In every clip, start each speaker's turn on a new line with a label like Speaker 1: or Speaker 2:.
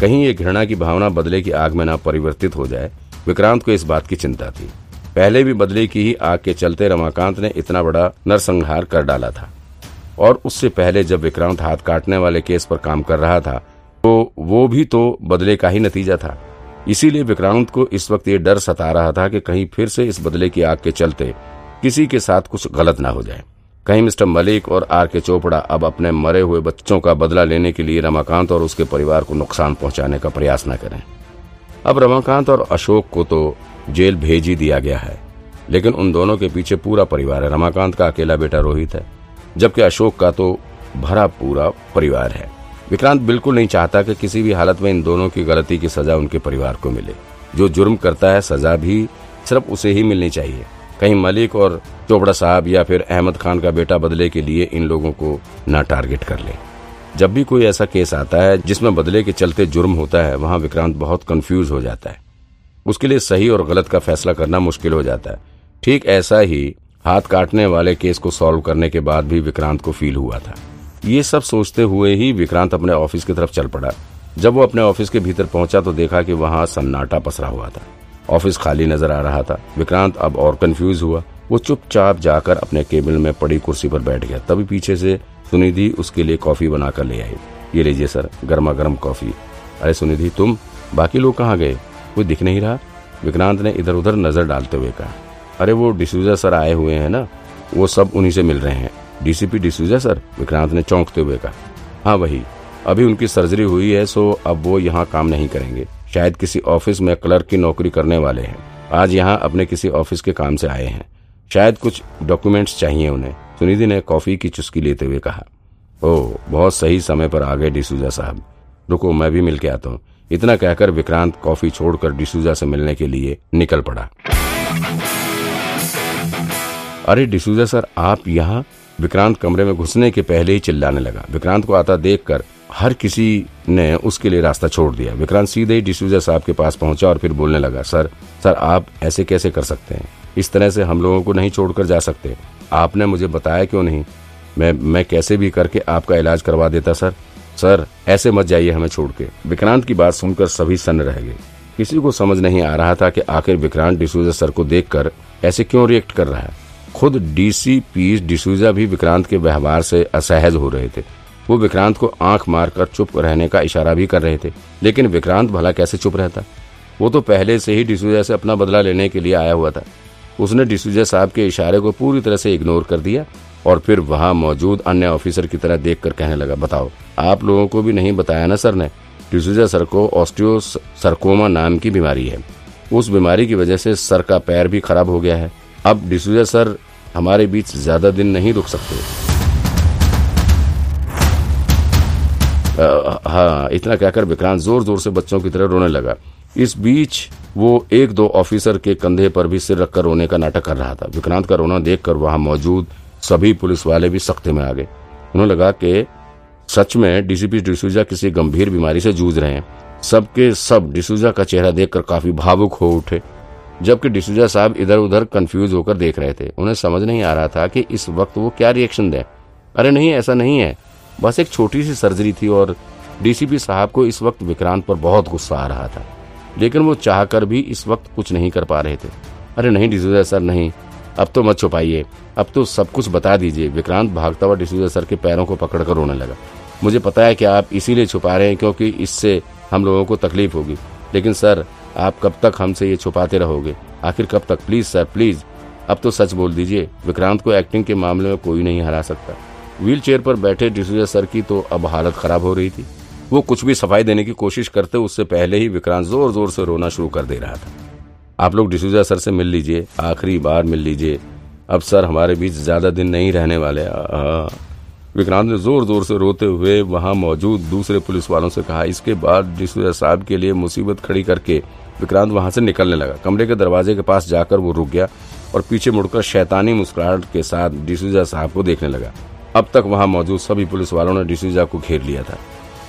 Speaker 1: कहीं ये घृणा की भावना बदले की आग में ना परिवर्तित हो जाए, विक्रांत को इस बात की चिंता थी। पहले भी बदले की ही आग के चलते रमाकांत ने इतना बड़ा नरसंहार कर डाला था। और उससे पहले जब विक्रांत हाथ काटने वाले केस पर काम कर रहा था तो वो भी तो बदले का ही नतीजा था। इसीलिए विक्रांत को इस वक्त ये डर सता रहा था कि कहीं फिर से इस बदले की आग के चलते किसी के साथ कुछ गलत ना हो जाए। कहीं मिस्टर मलिक और आर के चोपड़ा अब अपने मरे हुए बच्चों का बदला लेने के लिए रमाकांत और उसके परिवार को नुकसान पहुँचाने का प्रयास न करें। अब रमाकांत और अशोक को तो जेल भेज ही दिया गया है, लेकिन उन दोनों के पीछे पूरा परिवार है। रमाकांत का अकेला बेटा रोहित है, जबकि अशोक का तो भरा पूरा परिवार है। विक्रांत बिल्कुल नहीं चाहता कि किसी भी हालत में इन दोनों की गलती की सजा उनके परिवार को मिले। जो जुर्म करता है, सजा भी सिर्फ़ उसे ही मिलनी चाहिए। कहीं मलिक और चोपड़ा साहब या फिर अहमद खान का बेटा बदले के लिए इन लोगों को ना टारगेट कर ले। जब भी कोई ऐसा केस आता है जिसमें बदले के चलते जुर्म होता है, वहाँ विक्रांत बहुत कंफ्यूज हो जाता है। उसके लिए सही और गलत का फैसला करना मुश्किल हो जाता है। ठीक ऐसा ही हाथ काटने वाले केस को सॉल्व करने के बाद भी विक्रांत को फील हुआ था। ये सब सोचते हुए ही विक्रांत अपने ऑफ़िस की तरफ़ चल पड़ा। जब वो अपने ऑफ़िस के भीतर पहुँचा तो देखा कि वहाँ सन्नाटा पसरा हुआ था। ऑफ़िस खाली नज़र आ रहा था। विक्रांत अब और कंफ्यूज हुआ। वो चुपचाप जाकर अपने केबिन में पड़ी कुर्सी पर बैठ गया। तभी पीछे से सुनिधि उसके लिए कॉफ़ी बनाकर ले आई। ये लीजिए सर गर्मा गर्म कॉफ़ी। अरे सुनिधि, तुम? बाकी लोग कहाँ गए? कोई दिख नहीं रहा? विक्रांत ने इधर उधर नज़र डालते हुए कहा। अरे वो डिसूजा सर आए हुए हैं ना? वो सब उन्हीं से मिल रहे हैं। DCP D'Souza sir? विक्रांत ने चौंकते हुए कहा। हाँ वही। अभी उनकी सर्जरी हुई है, सो अब वो यहाँ काम नहीं करेंगे। शायद किसी ऑफ़िस में क्लर्क की नौकरी करने वाले हैं। आज यहाँ अपने किसी ऑफ़िस के काम से आए हैं। शायद कुछ डॉक्यूमेंट्स चाहिए उन्हें। सुनिधि ने कॉफ़ी की चुस्की लेते हुए कहा ओह बहुत सही समय पर आ गए डिसूजा साहब। रुको, मैं भी मिल के आता हूँ। इतना कहकर विक्रांत कॉफ़ी छोड़कर डिसूजा से मिलने के लिए निकल पड़ा। अरे डिसूजा सर, आप यहाँ? विक्रांत कमरे में घुसने के पहले ही चिल्लाने लगा। विक्रांत को आता देखकर हर किसी ने उसके लिए रास्ता छोड़ दिया। विक्रांत सीधे ही डिसूजा साहब के पास पहुँचा और फिर बोलने लगा, सर सर, आप ऐसे कैसे कर सकते हैं? इस तरह से हम लोगों को नहीं छोड़कर जा सकते। आपने मुझे बताया क्यों नहीं? मैं मैं कैसे भी करके आपका इलाज करवा देता, सर? सर, ऐसे मत जाइए हमें छोड़ के। विक्रांत की बात सुनकर सभी सन्न रह गए। किसी को समझ नहीं आ रहा था कि आखिर विक्रांत डिसूजा सर को देखकर ऐसे क्यों रिएक्ट कर रहा है। खुद डीसीपी डिसूजा भी विक्रांत के व्यवहार से असहज हो रहे थे। वो विक्रांत को आँख मारकर चुप रहने का इशारा भी कर रहे थे। लेकिन विक्रांत भला कैसे चुप रहता? वो तो पहले से ही डिसूजा से अपना बदला लेने के लिए आया हुआ था। उसने डिसूजा साहब के इशारे को पूरी तरह से इग्नोर कर दिया और फिर वहाँ मौजूद अन्य ऑफिसर की तरह देखकर कहने लगा, बताओ, आप लोगों को भी नहीं बताया ना सर ने? डिसूजा सर को ऑस्टियो सरकोमा नाम की बीमारी है। उस बीमारी की वजह से सर का पैर भी खराब हो गया है। अब डिसूजा सर हमारे बीच ज़्यादा दिन नहीं रुक सकते। हाँ इतना कहकर विक्रांत ज़ोर ज़ोर से बच्चों की तरह रोने लगा। इस बीच वो एक दो ऑफिसर के कंधे पर भी सिर रखकर रोने का नाटक कर रहा था। विक्रांत का रोना देखकर वहाँ मौजूद सभी पुलिस वाले भी सख्ते में आ गए। उन्होंने लगा कि सच में डीसीपी डिसूजा किसी गंभीर बीमारी से जूझ रहे हैं। सबके सब डिसूजा का चेहरा देखकर काफ़ी भावुक हो उठे। जबकि डिसूजा साहब इधर उधर कंफ्यूज होकर देख रहे थे। उन्हें समझ नहीं आ रहा था कि इस वक्त वो क्या रिएक्शन दें। अरे नहीं, ऐसा नहीं है। बस एक छोटी सी सर्जरी थी और डीसीपी साहब को इस वक्त विक्रांत पर बहुत गुस्सा आ रहा था। लेकिन वो चाहकर भी इस वक्त कुछ नहीं कर पा रहे थे। अरे नहीं, डिसूजा सर, नहीं। अब तो मत छुपाइए। अब तो सब कुछ बता दीजिए। विक्रांत भागता हुआ डिसूजा सर के पैरों को पकड़कर रोने लगा। मुझे पता है कि आप इसीलिए छुपा रहे हैं क्योंकि इससे हम लोगों को तकलीफ़ होगी। लेकिन सर, आप कब तक हमसे ये छुपाते रहोगे? आखिर कब तक? Please sir, please. अब तो सच बोल दीजिए, विक्रांत को एक्टिंग के मामले में कोई नहीं हरा सकता। व्हील चेयर पर बैठे डिसूजा सर की तो अब हालत खराब हो रही थी। वो कुछ भी सफ़ाई देने की कोशिश करते उससे पहले ही विक्रांत ज़ोर ज़ोर से रोना शुरू कर दे रहा था। आप लोग डिसूजा सर से मिल लीजिए, आखिरी बार मिल लीजिए। अब सर हमारे बीच ज़्यादा दिन नहीं रहने वाले विक्रांत ने ज़ोर ज़ोर से रोते हुए वहाँ मौजूद दूसरे पुलिस वालों से कहा, इसके बाद डिसूजा साहब के लिए मुसीबत खड़ी करके विक्रांत वहाँ से निकलने लगा। कमरे के दरवाजे के पास जाकर वो रुक गया और पीछे मुड़कर शैतानी मुस्कुराहट के साथ डिसूजा साहब को देखने लगा। अब तक वहाँ मौजूद सभी पुलिस वालों ने डिसूजा को घेर लिया था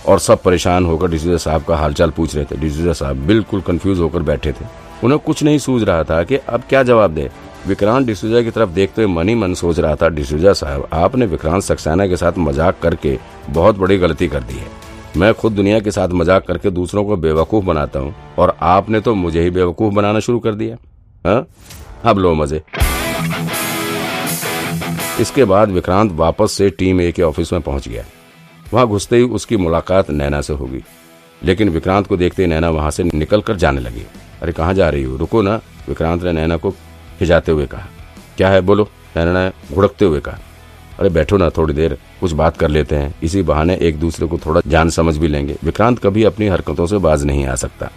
Speaker 1: और सब परेशान होकर डिसूजा साहब का हालचाल पूछ रहे थे। डिसूजा साहब बिल्कुल कंफ्यूज होकर बैठे थे। उन्हें कुछ नहीं सूझ रहा था कि अब क्या जवाब दे। विक्रांत डिसूजा की तरफ़ देखते हुए मन ही मन सोच रहा था, डिसूजा साहब, आपने विक्रांत सक्सेना के साथ मज़ाक करके बहुत बड़ी गलती कर दी है। मैं खुद दुनिया के साथ मज़ाक करके दूसरों को बेवकूफ़ बनाता हूँ और आपने तो मुझे ही बेवकूफ़ बनाना शुरू कर दिया हाँ? अब लो मज़े। इसके बाद विक्रांत वापस से टीम ए के ऑफ़िस में पहुँच गया। वहाँ घुसते ही उसकी मुलाकात नैना से होगी। लेकिन विक्रांत को देखते ही नैना वहाँ से निकल कर जाने लगी। अरे कहाँ जा रही हो? रुको ना, विक्रांत ने नैना को खिजाते हुए कहा। क्या है? बोलो, नैना ने घुड़कते हुए कहा। अरे बैठो ना थोड़ी देर, कुछ बात कर लेते हैं। इसी बहाने एक दूसरे को थोड़ा जान समझ भी लेंगे। विक्रांत कभी अपनी हरकतों से बाज नहीं आ सकता।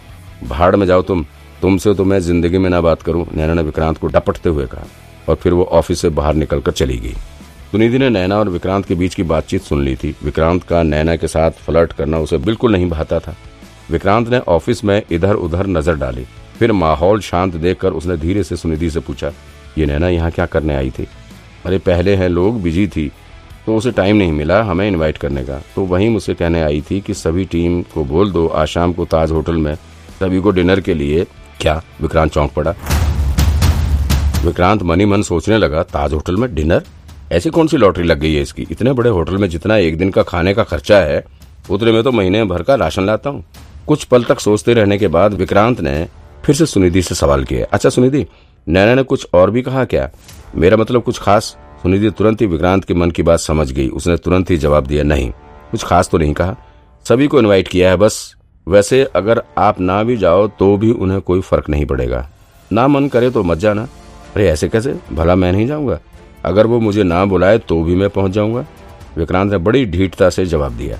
Speaker 1: भाड़ में जाओ तुम, तुमसे तो मैं ज़िंदगी में ना बात करूँ, नैना ने विक्रांत को डपटते हुए कहा। और फिर वो ऑफ़िस से बाहर निकलकर चली गई। सुनिधि ने नैना और विक्रांत के बीच की बातचीत सुन ली थी। विक्रांत का नैना के साथ फ्लर्ट करना उसे बिल्कुल नहीं भाता था। विक्रांत ने ऑफ़िस में इधर उधर नज़र डाली। फिर माहौल शांत देखकर उसने धीरे से सुनिधि से पूछा, ये नैना यहाँ क्या करने आई थी? अरे, पहले हैं लोग, बिज़ी थी तो उसे टाइम नहीं मिला हमें इनवाइट करने का। तो वहीं मुझसे कहने आई थी कि सभी टीम को बोल दो, आज शाम को ताज होटल में सभी को डिनर के लिए क्या? विक्रांत चौंक पड़ा। विक्रांत मनी मन सोचने लगा, ताज होटल में डिनर? ऐसी कौन सी लॉटरी लग गई है इसकी? इतने बड़े होटल में जितना एक दिन का खाने का खर्चा है उतने में तो महीने भर का राशन लाता हूँ। कुछ पल तक सोचते रहने के बाद विक्रांत ने फिर से सुनिधि से सवाल किया। अच्छा सुनिधि, नैना ने कुछ और भी कहा क्या? मेरा मतलब कुछ खास? सुनिधि तुरंत ही विक्रांत के मन की बात समझ गई। उसने तुरंत ही जवाब दिया, नहीं, कुछ खास तो नहीं कहा। सभी को इनवाइट किया है बस। वैसे अगर आप ना भी जाओ तो भी उन्हें कोई फ़र्क नहीं पड़ेगा। ना मन करे तो मत जाना। अरे, ऐसे कैसे? भला मैं नहीं जाऊँगा। अगर वो मुझे ना बुलाए तो भी मैं पहुँच जाऊँगा। विक्रांत ने बड़ी ढीठता से जवाब दिया।